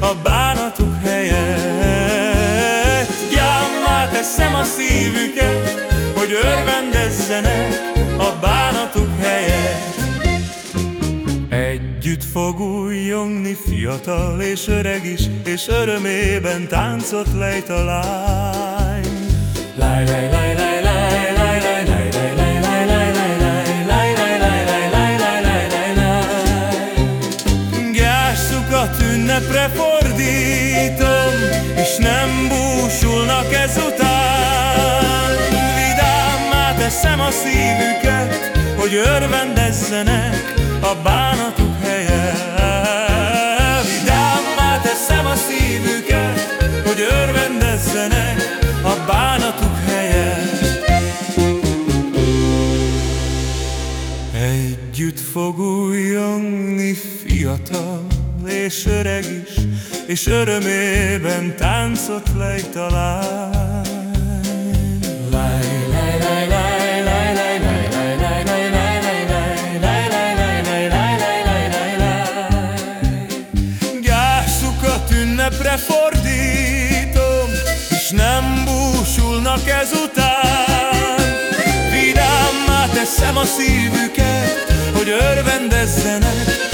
a bánatuk helyett Gyámmá teszem a szívüket, hogy örvendezzenek a bánatuk helyett Együtt fog újjongni fiatal és öreg is, és örömében táncot lejt a lány. Láj, láj, láj, láj, ünnepre fordítom, és nem búsulnak ezután. Vidámmá teszem a szívüket, hogy örvendezzenek a bánatuk helye. Vidámmá teszem a szívüket, hogy örvendezzenek a bánatuk helye. Együtt fog újjongni fiatal és öreg is, és örömében táncot lejt a lány. gyászukat ünnepre fordítom, és nem búsulnak ezután. Vidámmá teszem a szívüket, hogy örvendezzenek,